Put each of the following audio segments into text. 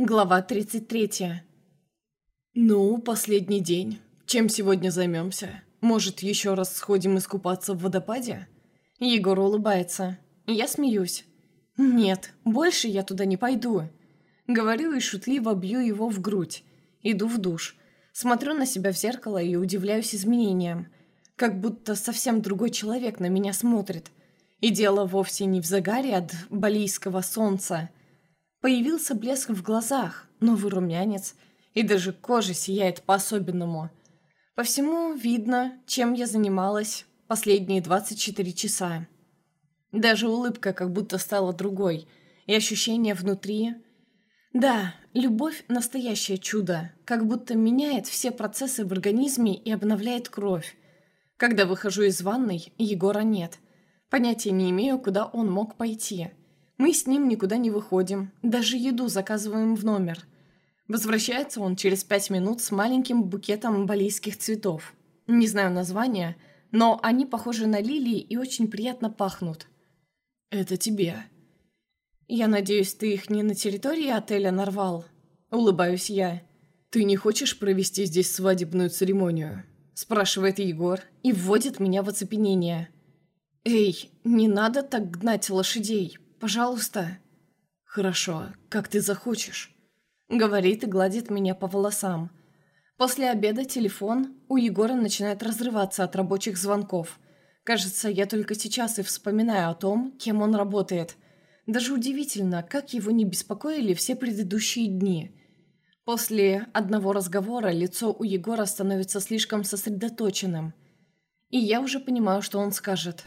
Глава 33. «Ну, последний день. Чем сегодня займемся? Может, еще раз сходим искупаться в водопаде?» Егор улыбается. Я смеюсь. «Нет, больше я туда не пойду». Говорю и шутливо бью его в грудь. Иду в душ. Смотрю на себя в зеркало и удивляюсь изменениям. Как будто совсем другой человек на меня смотрит. И дело вовсе не в загаре от балийского солнца – Появился блеск в глазах, новый румянец, и даже кожа сияет по-особенному. По всему видно, чем я занималась последние 24 часа. Даже улыбка как будто стала другой, и ощущение внутри... Да, любовь – настоящее чудо, как будто меняет все процессы в организме и обновляет кровь. Когда выхожу из ванной, Егора нет. Понятия не имею, куда он мог пойти. Мы с ним никуда не выходим, даже еду заказываем в номер. Возвращается он через пять минут с маленьким букетом балийских цветов. Не знаю названия, но они похожи на лилии и очень приятно пахнут. «Это тебе». «Я надеюсь, ты их не на территории отеля нарвал?» Улыбаюсь я. «Ты не хочешь провести здесь свадебную церемонию?» Спрашивает Егор и вводит меня в оцепенение. «Эй, не надо так гнать лошадей. Пожалуйста». «Хорошо, как ты захочешь», — говорит и гладит меня по волосам. После обеда телефон у Егора начинает разрываться от рабочих звонков. Кажется, я только сейчас и вспоминаю о том, кем он работает. Даже удивительно, как его не беспокоили все предыдущие дни. После одного разговора лицо у Егора становится слишком сосредоточенным. И я уже понимаю, что он скажет.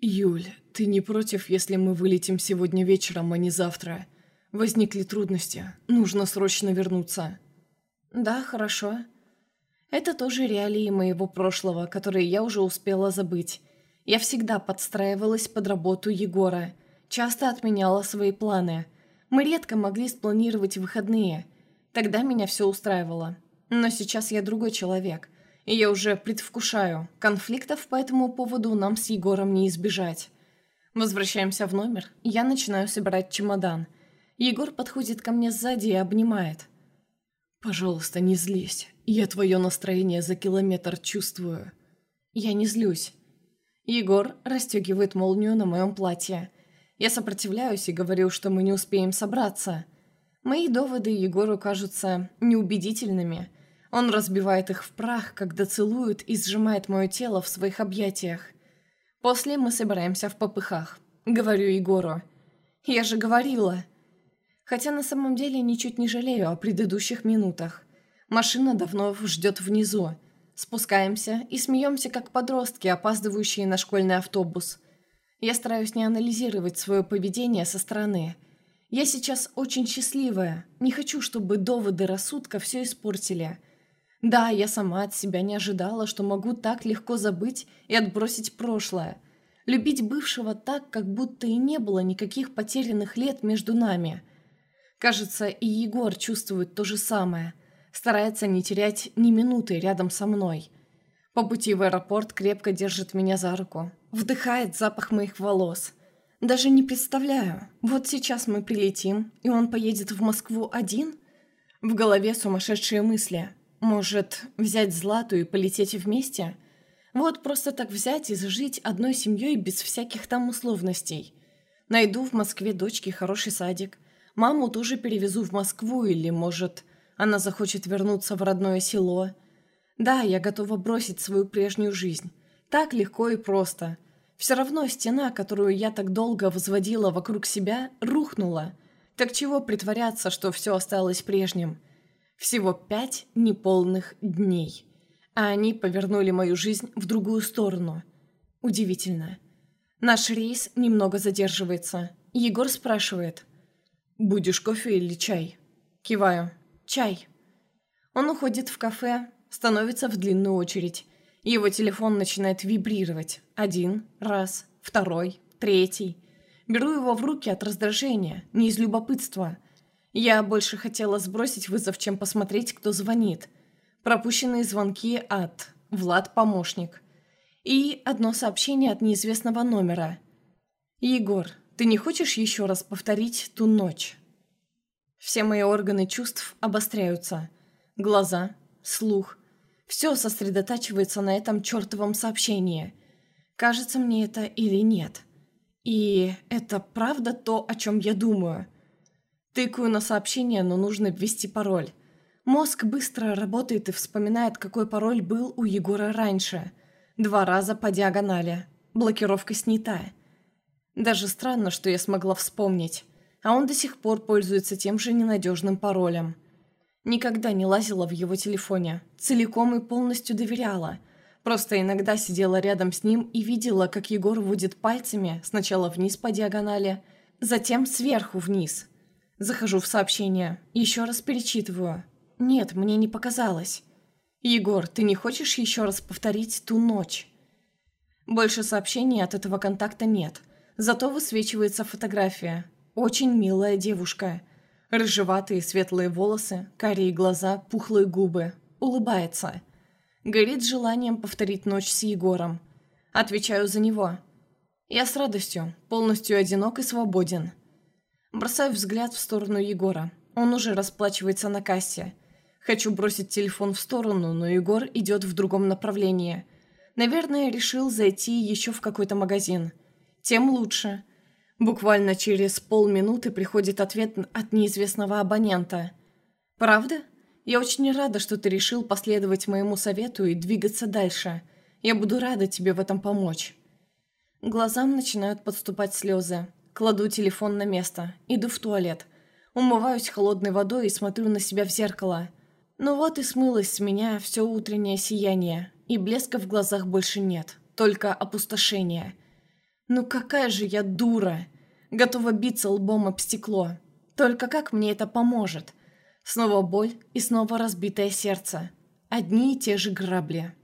«Юль, «Ты не против, если мы вылетим сегодня вечером, а не завтра? Возникли трудности. Нужно срочно вернуться». «Да, хорошо». Это тоже реалии моего прошлого, которые я уже успела забыть. Я всегда подстраивалась под работу Егора, часто отменяла свои планы. Мы редко могли спланировать выходные. Тогда меня все устраивало. Но сейчас я другой человек, и я уже предвкушаю. Конфликтов по этому поводу нам с Егором не избежать. Возвращаемся в номер, я начинаю собирать чемодан. Егор подходит ко мне сзади и обнимает. «Пожалуйста, не злись. Я твое настроение за километр чувствую». Я не злюсь. Егор расстегивает молнию на моем платье. Я сопротивляюсь и говорю, что мы не успеем собраться. Мои доводы Егору кажутся неубедительными. Он разбивает их в прах, когда целует и сжимает мое тело в своих объятиях. После мы собираемся в попыхах. Говорю Егору. Я же говорила. Хотя на самом деле ничуть не жалею о предыдущих минутах. Машина давно ждет внизу. Спускаемся и смеемся, как подростки, опаздывающие на школьный автобус. Я стараюсь не анализировать свое поведение со стороны. Я сейчас очень счастливая. Не хочу, чтобы доводы рассудка все испортили. Да, я сама от себя не ожидала, что могу так легко забыть и отбросить прошлое. Любить бывшего так, как будто и не было никаких потерянных лет между нами. Кажется, и Егор чувствует то же самое. Старается не терять ни минуты рядом со мной. По пути в аэропорт крепко держит меня за руку. Вдыхает запах моих волос. Даже не представляю. Вот сейчас мы прилетим, и он поедет в Москву один? В голове сумасшедшие мысли – может, взять Злату и полететь вместе? Вот просто так взять и зажить одной семьей без всяких там условностей. Найду в Москве дочке хороший садик. Маму тоже перевезу в Москву или, может, она захочет вернуться в родное село. Да, я готова бросить свою прежнюю жизнь. Так легко и просто. Все равно стена, которую я так долго возводила вокруг себя, рухнула. Так чего притворяться, что все осталось прежним? Всего пять неполных дней. А они повернули мою жизнь в другую сторону. Удивительно. Наш рейс немного задерживается. Егор спрашивает. «Будешь кофе или чай?» Киваю. «Чай». Он уходит в кафе, становится в длинную очередь. Его телефон начинает вибрировать. Один, раз, второй, третий. Беру его в руки от раздражения, не из любопытства – я больше хотела сбросить вызов, чем посмотреть, кто звонит. Пропущенные звонки от Влад помощник. И одно сообщение от неизвестного номера. «Егор, ты не хочешь еще раз повторить ту ночь?» Все мои органы чувств обостряются. Глаза, слух. Все сосредотачивается на этом чертовом сообщении. Кажется мне это или нет. И это правда то, о чем я думаю. Тыкаю на сообщение, но нужно ввести пароль. Мозг быстро работает и вспоминает, какой пароль был у Егора раньше. Два раза по диагонали. Блокировка снята. Даже странно, что я смогла вспомнить а он до сих пор пользуется тем же ненадежным паролем. Никогда не лазила в его телефоне, целиком и полностью доверяла. Просто иногда сидела рядом с ним и видела, как Егор водит пальцами сначала вниз по диагонали, затем сверху вниз. Захожу в сообщение, еще раз перечитываю. Нет, мне не показалось. «Егор, ты не хочешь еще раз повторить ту ночь?» Больше сообщений от этого контакта нет, зато высвечивается фотография. Очень милая девушка. Рыжеватые светлые волосы, карие глаза, пухлые губы. Улыбается. Горит желанием повторить ночь с Егором. Отвечаю за него. Я с радостью, полностью одинок и свободен. Бросаю взгляд в сторону Егора. Он уже расплачивается на кассе. Хочу бросить телефон в сторону, но Егор идет в другом направлении. Наверное, решил зайти еще в какой-то магазин. Тем лучше. Буквально через полминуты приходит ответ от неизвестного абонента. «Правда? Я очень рада, что ты решил последовать моему совету и двигаться дальше. Я буду рада тебе в этом помочь». Глазам начинают подступать слезы. Кладу телефон на место. Иду в туалет. Умываюсь холодной водой и смотрю на себя в зеркало. Ну вот и смылось с меня все утреннее сияние. И блеска в глазах больше нет. Только опустошение. Ну какая же я дура! Готова биться лбом об стекло. Только как мне это поможет? Снова боль и снова разбитое сердце. Одни и те же грабли.